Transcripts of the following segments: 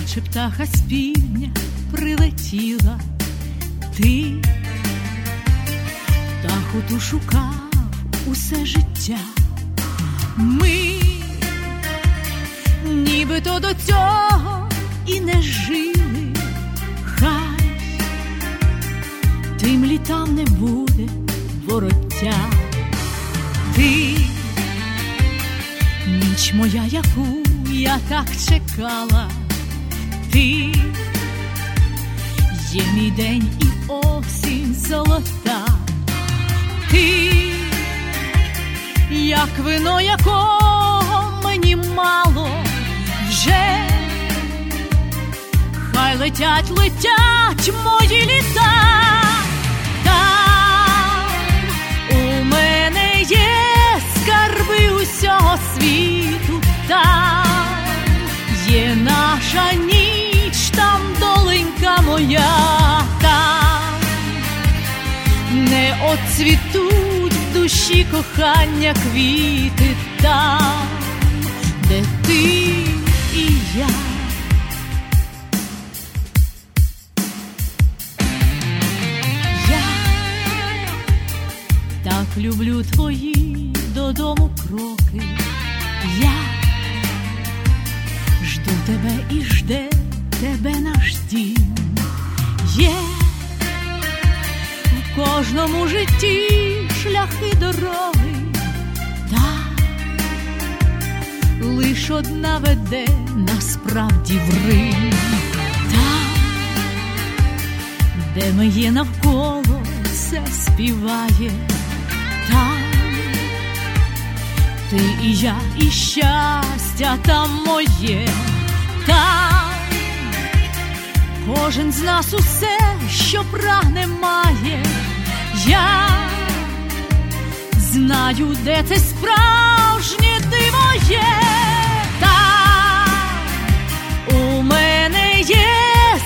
Наче птаха з півдня прилетіла, ти птаху ту шукав усе життя. Ми нібито до цього і не жили, хай тим літам не буде вороття. Ти ніч моя, яку я так чекала, ти є мій день і осінь золота, ти, як вино, якого мені мало вже, хай летять, летять мої літа. Усього світу, там є наша ніч, оцвітуть в душі кохання квіти, там, де ти і я. Я так люблю твої додому кроки. Я жду тебе і жде кожному житті шляхи дороги, та лиш одна веде насправді в Рим. Там, де ми є навколо, все співає там, ти і я, і щастя там моє, там кожен з нас усе, що прагне має. Знаю, де це справжнє диво є. Там у мене є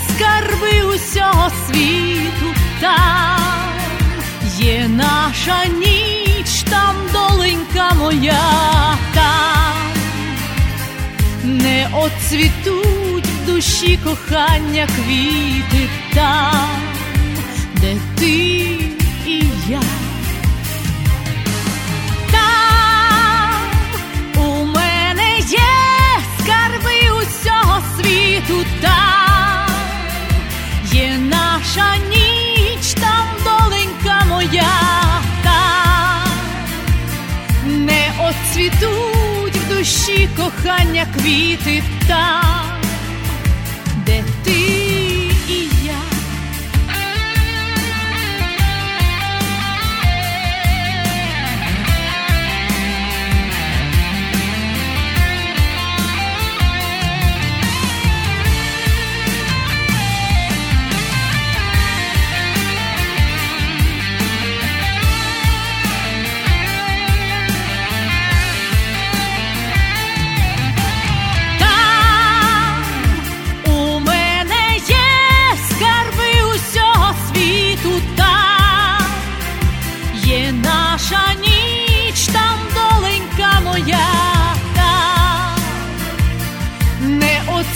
скарби усього світу, там є наша ніч, там доленька моя, там не оцвітуть в душі кохання квіти, там, де ти і я. Кохання квіти, там,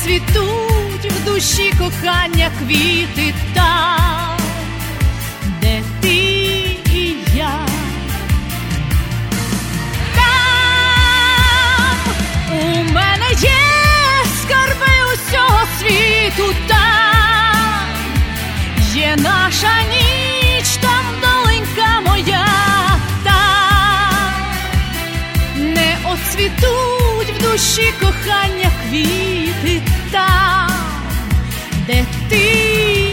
не оцвітуть в душі кохання квіти, там, де ти і я. Там у мене є скарби усього світу, там є наша ніч, там доленька моя, там не оцвітуть в душі кохання квіти, cerca de ti.